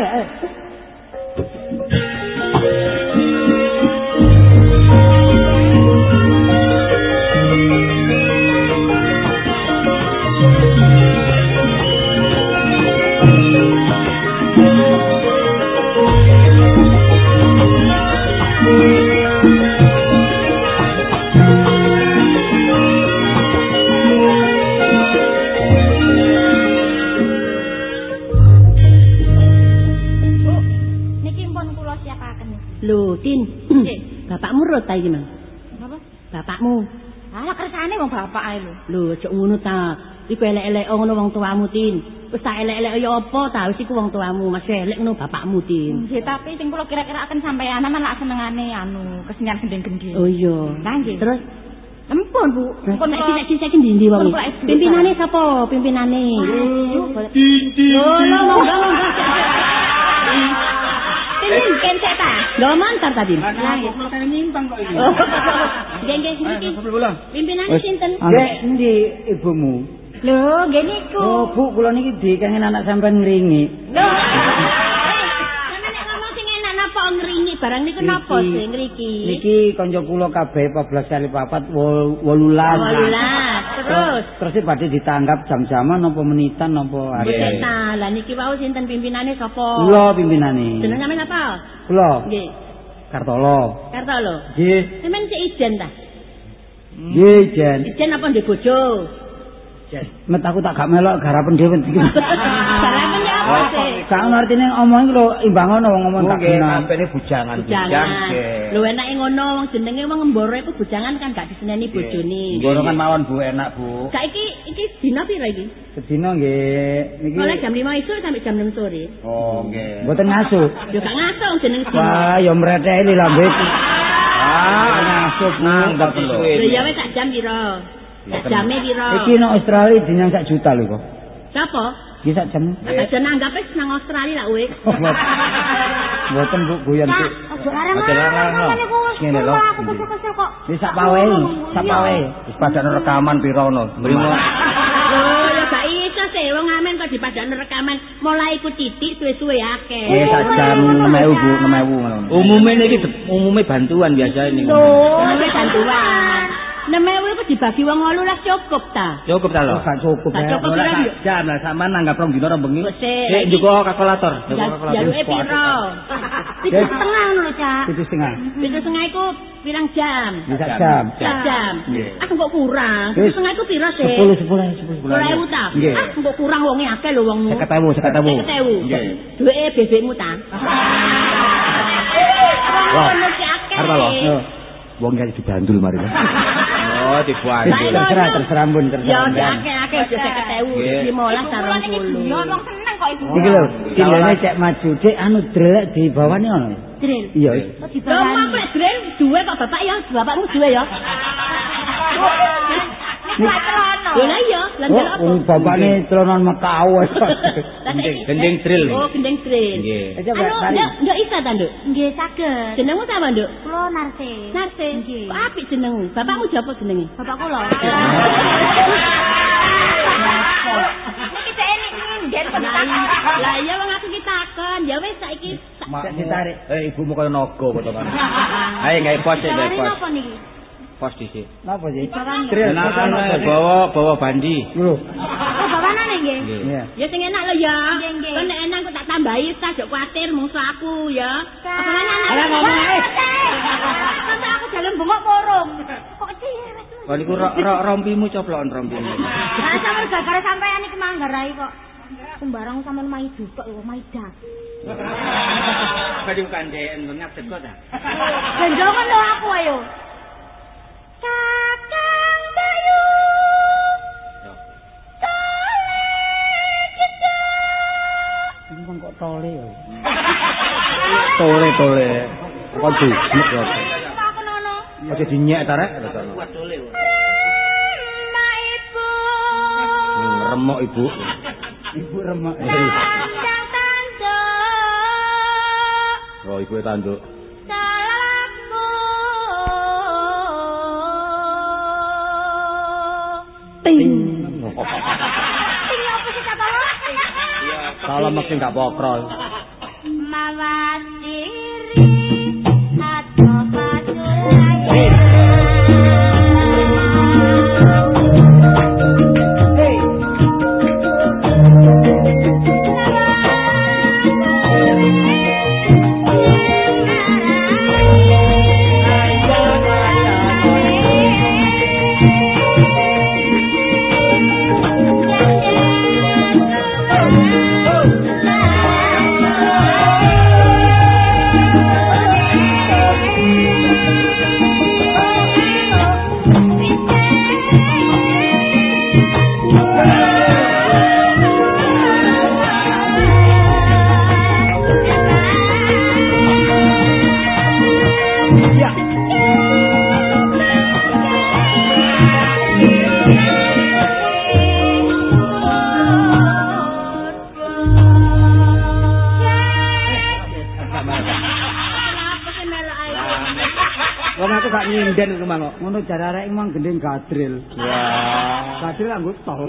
Bapakmu rut ta iki, Mang? Napa? Bapakmu. Ala kersane wong bapak ae lho. Lho, aja ngono ta. Iku elek-elek ngono wong tuamu, Tin. Wis tak elek-elek ya apa ta? Wis iku wong tuamu, masih elek ngono bapakmu, Tin. Nggih, tapi sing kula kira-kira akan sampeyan ana lak senengane anu kesenian gendeng-gendeng. Oh iya. Lah nggih. Terus Empun, Bu. Nek iki nek iki ndi ndi wong? Pimpinane sapa? Pimpinane. Lho, lho, monggo, monggo. Pimpin kencet ta? Lho, mantar tadi. Lah kok kula kene nyimpang kok iki. [laughs] Nggih, nggih, niki. Kula. Pimpinane sinten? Nggih, endi ibumu? Lho, nggih niku. Oh, Bu, kula niki dikengen anak sampean ngringi. Lho. [laughs] Sampeyan nek ngomong sing enak napa ngringi barang niku napa sing ngriki? Niki kanca kula kabeh 14 kali papat 18. Wolulas. Terus Terus iki badhe ditanggap jam-jaman apa menitan apa hari. Wis ta, lah niki wau sinten pimpinane sapa? Kula pimpinane. Jeneng sampeyan apa? Kula Nggih. Kartolo. Karto lho. Nggih, Sampeyan cek ijen ta? nggih Jen. Ijen apa ndek bojo? Met aku tak gak melok garapen dhewe [laughs] iki. Garamen ya apa sih? Gak ngerti ning omong iki lho imbang ngono wong ngomong Oh, gak nggih, kenal. kabeh bujangan. Bujangan. nggih. Lho enake ngono wong jenenge wong emboro iku bujangan kan gak diseneni bojone. Nggono kan mawon Bu enak Bu. Gak iki iki dina pira iki? Sedina nggih niki Mulai jam 5 isuk sampai jam 6 sore. Oh nggih. mboten ngasuh. Yo gak ngaso wong jeneng dina. Wah, ya mreteli lambe iki. Ah, ngasup nang Lho ya wis sak jam pira? Sak jame pira? Iki nang Australia dinyang sak juta lho kok. Sapa? Iki sak jam. Aja nanggap wis nang Australia lah kowe. [laughs] Mboten Bu guyon Bu. ojo larang. Larang, lho. Ngene lho. Wis sak pawehi, sak pawehi. Wis padane rekaman pira ono. Mrimo. Lho ya gak iso sih wong amen kok dipadakno rekaman mulai iku titik suwe-suwe akeh. Eh sak jam 6000 Bu, 6000 ngono. Umume niki de- umume bantuan biasa ini. Oh, wis bantuan. Nemewu iku dibagi wong 18 cukup ta? Cukup ta lho. Oh, gak cukup. Gak ya. cukup. Ora jam lah sampean nanggap rong dina rong bengi. Sik. Njuko kalkulator. Jaluke piro? [laughs] Tiga setengah ngono lho, Cak. Itu setengah. Pitu setengah iku pirang jam? Bisa jam. Sak jam. Ah kok kurang? Pitu Wis. setengah iku piro sih? 10 10 10. Sepuluh ewu ta? Nggih. Ah kok kurang wonge akeh lho wongmu. Seket ewu, seket ewu. Seket ewu. Nggih. Duwe bebekmu ta? Wah. Arep lho. Yo. Wong gak dibandul mari. [laughs] Oh. Lah, Terserah terserah Ya terserah. udah akeh-akeh aja seket ewu. Nggih. Limolas Kula sarong niki puluh. guyon wong seneng kok ibu. Iki lho, kilene cek maju cek anu drelek di bawahne ono. Dril. Iya. Kok Lho apa drill duwe kok bapak ya? Bapakmu duwe ya? Lho lah iya, lan delok apa? Oh, bapakne celonan Mekau. [laughs] Gending drill. Oh, gendeng drill. Nggih. Coba Anu, tari. nduk, nduk isa ta, nduk? Nggih saged. Jenengmu sapa, nduk? Kula Narse. Narse. Nggih. Kok apik jenengmu? Bapakmu japa jenenge? Bapak kula. [laughs] Lah iya wong aku ki takon, ya wis saiki Cek ditarik. Eh, ibumu kaya naga potongan. [laughs] Ayo gawe pos e, gawe pos. napa niki? Pos dhisik. Napa sih? Drill. Kenalan bawa bawa bandi. Lho. Oh, bapak nggih. Nggih. Iya. Ya sing enak lho ya. Nggih, nggih. Kan nek enak kok tak tambahi tas jok kuatir musuh aku ya. Apa mana? Ala ngomong ae. Sampai aku jalan bengok porong. Kok ciwet. Kok niku ro- ro- rompimu coplokan rompimu. Lah sampe gara-gara sampean iki manggarai kok. Sembarang sampean mai jutok yo mai dak. Kadung kandhen ngadeg kok ta. Gendongan lho aku ayo. Tole. Tole tole. Kok dujek ya. Aku nono. Aja dinyek ta rek. Kuat dole. Ma ibu. Hmm, Remok ibu. Ibu. Kandang tanda. Oh, ibu tanduk. Ting. Ting apa sih kata lo? Salam mesti gak pokrol. Gendeng gadril. Wah. Gadril anggo tol.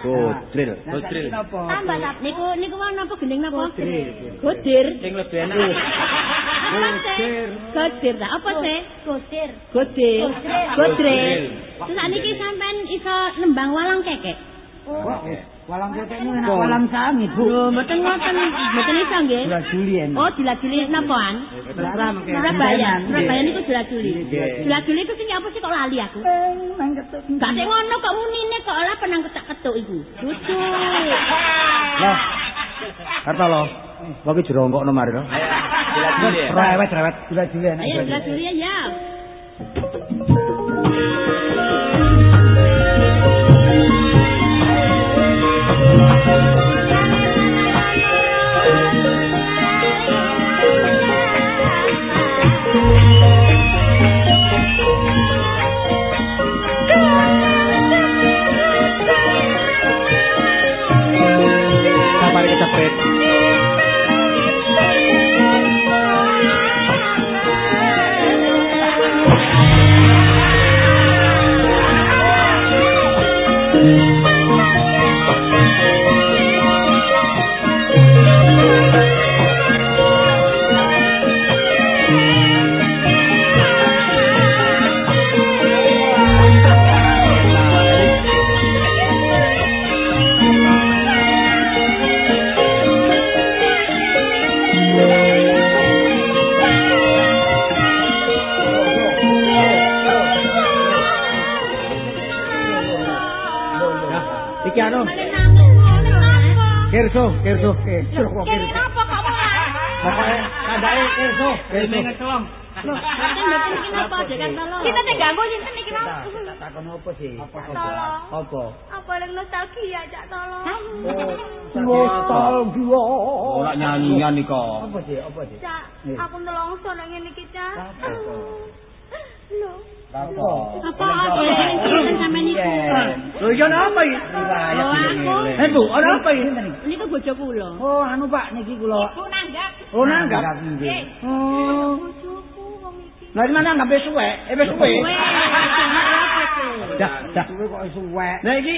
Godril. Godril. Tambah tapi Niku niku mau napa gending napa? Godir. Godir. Sing lebih enak. Godir. Godir ta apa sih? Gosir. Godir. Godril. Godril. Terus sakniki sampean iso nembang walang kekek. Wah, walang kekek ini enak walang sangit, Bu. Lho, mboten ngoten, mboten iso nggih. Juli en. Oh, dilajuli napaan? Selara mengke. Surabaya. Surabaya niku dilajuli. Nggih. Dilajuli iku sing apa sih kok lali aku? Gak sik ngono kok munine kok ora penang ketak-ketuk iku. Lucu. Lah. Karta lo. Kok iki jerongkok no mari lo. Ya. Rewet rewet. Juli en. Ayo dilajuli ya. Kirso, kirso. ngecelong. Loh, mboten mboten iki napa jekan tolong. Kita teh ganggu sinten iki mau? Tak takon apa sih? Tolong. Apa? Apa yang nostalgia cak tolong? Nostalgia. Ora nyanyian iki kok. Apa sih? Apa sih? Cak, aku nelongso nang ngene iki cak. Apa? Apa jeneng sinten sampean niku? Lho iya napa iki? Riwayat Oh, jenenge. aku. Le. Eh Bu, ana apa iki? Niku bojo kula. Oh, anu Pak niki kula. Bu nanggap. Oh nanggap. Oh. Lah di mana nggak suwe? Eh wis suwe. [laughs] Dah, dah. Suwe kok suwek. Lah iki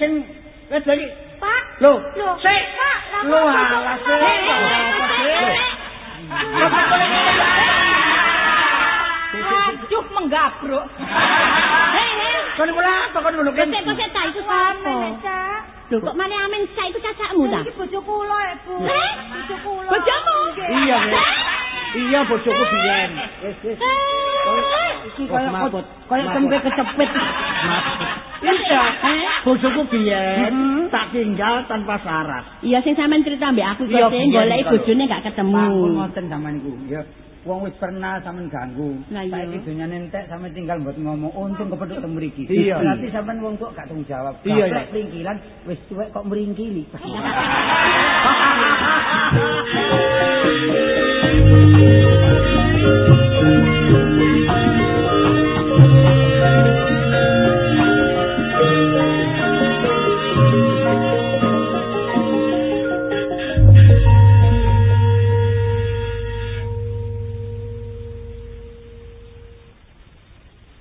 sing wis iki. Pak, Lho, sik. Pak, lah Lho kok- alah sik. Eh, eh, Apa eh, sik? eh, Lho, kok boleh Aduh menggabruk. [laughs] Kon kula apa kon ngono kan? Kok kok cah iku sapa? Cak. Lho kok malah amen cah iku cacakmu ta? Iki bojo kula, Bu. Eh? Bojo kula. Bojomu? Iya, Nek. Iya bojoku biyen. Wis wis. Eh? Iki kaya kaya tempe kecepit. Iya, bojoku biyen Hmm. tak tinggal tanpa syarat. Iya sing sampean cerita mbek aku kok sing goleki kalau- bojone gak ketemu. Sampun ngoten sampean niku. Ya. Wong wis pernah sampean ganggu. Lah iya. Saiki donyane entek sampean tinggal mbot ngomong untung kepethuk teng mriki. Berarti sampean wong kok gak tanggung jawab. Iya, iya. pringkilan wis tuwek kok mringkili. Hahaha. [laughs] [laughs]